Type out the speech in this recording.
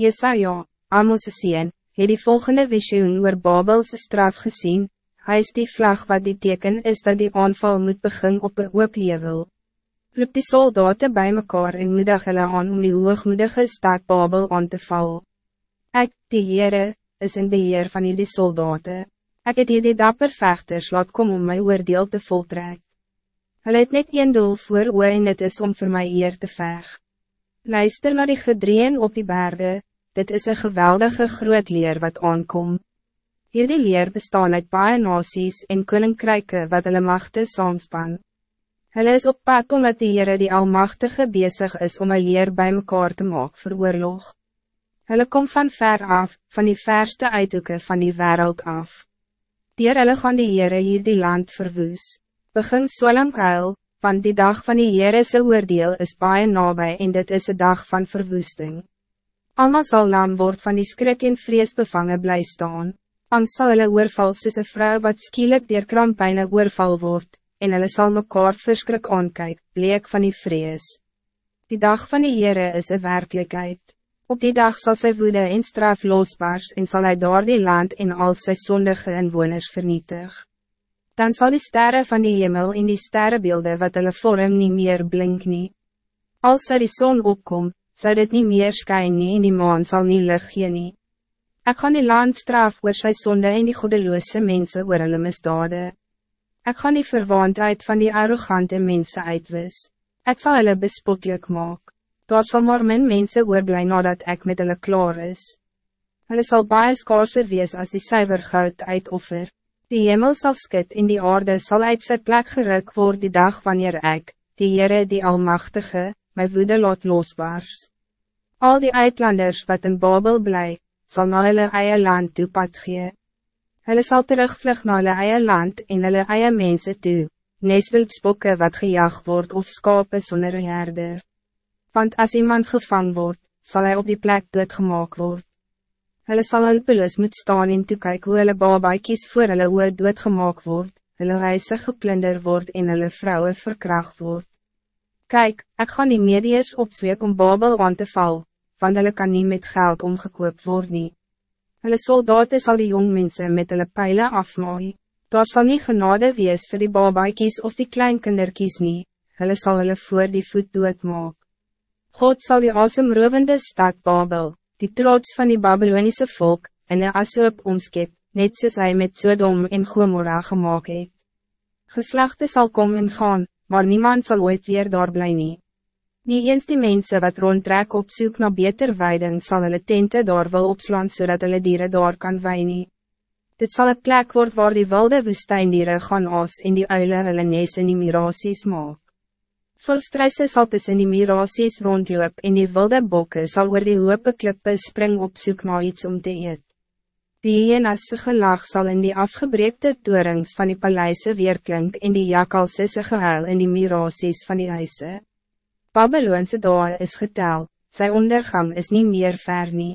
Jesaja, Amos' sien, het die volgende visioen oor Babelse straf gezien. Hij is die vlag wat die teken is dat die aanval moet begin op een oop hevel. Roep die soldaten bij mekaar en moedig hulle aan om die hoogmoedige stad Babel aan te val. Ek, die Heere, is in beheer van die soldaten. Ik het hier die dapper vechters laat kom om my oordeel te voltrek. Hulle het net een doel voor oor en het is om voor mij eer te veg. Luister naar die gedreien op die bergen, dit is een geweldige groot leer wat aankom. Hierdie leer bestaan uit baie nasies en koninkryke wat hulle machte saamspan. Hulle is op pad omdat die Heere die Almachtige bezig is om een leer bij mekaar te maak vir oorlog. Hulle kom van ver af, van die verste uithoeken van die wereld af. Dier hulle gaan die Heere hier die land verwoes. Begin Solam kuil, want die dag van die Heere se oordeel is baie nabij en dit is een dag van verwoesting. Alma zal lam word van die skrik en vrees bevangen bly staan. An sal hulle oorval soos een vrou wat skielik dier krampijne oorval word, en hulle sal mekaar verskrik aankyk, bleek van die vrees. Die dag van die Heere is een werkelijkheid. Op die dag zal sy woede en straf losbaars en zal hij door die land en al sy sondige inwoners vernietig. Dan zal die sterren van die hemel in die sterrenbeelden wat hulle vorm niet meer blink nie. Als er die zon opkomt, zou dit niet meer skyn nie en die maan sal nie lig gee nie. Ek gaan die land straf oor sy sonde en die godeloose mense oor hulle misdade. Ek gaan die verwaandheid van die arrogante mensen uitwis. Ek zal hulle bespotelijk maak. Daar sal maar min mense oorblij nadat ek met hulle klaar is. Hulle sal baie skaarser wees as die syver goud uitoffer. Die hemel zal skit en die aarde zal uit sy plek geruk worden die dag wanneer ek, die Heere die Almachtige, my woede laat losbaars. Al die uitlanders wat in Babel bly, sal na hulle eie land toe pad gee. Hulle sal terugvlug na hulle eie land en hulle eie mense toe, neswildsbokke wat gejag wordt of skape sonder herder. Want als iemand gevangen wordt, zal hij op die plek doodgemaak word. Hulle sal hulpeloos moet staan en toekyk hoe hulle babaikies voor hulle oor doodgemaak word, hulle reise geplunder word en hulle vrouwen verkracht word. Kijk, ik ga die mediërs opzweep om Babel aan te val, want hulle kan niet met geld omgekoop worden. Hulle soldaten zal die jong mensen met hulle pijlen afmaai. Daar zal niet genade wees voor die babaikies of die kleinkinderkies nie, hulle sal hulle voor die voet doodmaak. God zal die asemrovende stad Babel, die trots van die Babylonische volk, in een asoop omskep, net soos hy met Sodom en Gomorra gemaakt het. Geslachten zal komen en gaan, maar niemand zal ooit weer daar bly nie. Nie eens die mensen wat rondtrek op zoek naar beter weiden sal hulle tente daar wil opslaan zodat hulle dieren daar kan wei nie. Dit zal een plek worden waar die wilde woestijndieren gaan aas en die uile hulle nes in die mirasies maak. Volstruise sal tussen die mirasies rondloop en die wilde bokken zal oor die hoope klippe spring op zoek naar iets om te eet. Die hyenasse gelag zal in die afgebreekte torings van die paleise weerklink en die jakalsisse gehuil in die mirasies van die huise. Babyloonse dae is getel, sy ondergang is niet meer ver nie.